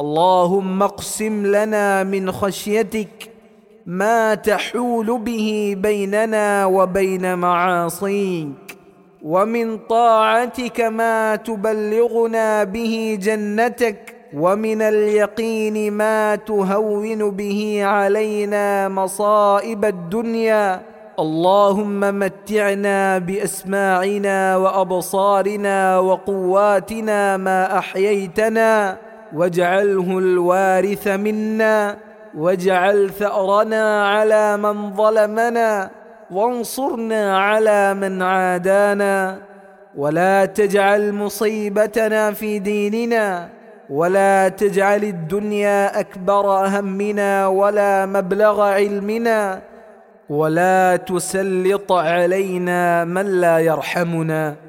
اللهم اقسم لنا من خشيتك ما تحول به بيننا وبين معاصيك ومن طاعتك ما تبلغنا به جنتك ومن اليقين ما تهون به علينا مصائب الدنيا. اللهم متعنا بأسماعنا وأبصارنا وقواتنا ما أحييتنا. واجعله الوارث منا واجعل ثأرنا على من ظلمنا وانصرنا على من عادانا. ولا تجعل مصيبتنا في ديننا ولا تجعل الدنيا أكبر همنا ولا مبلغ علمنا. ولا تسلط علينا من لا يرحمنا.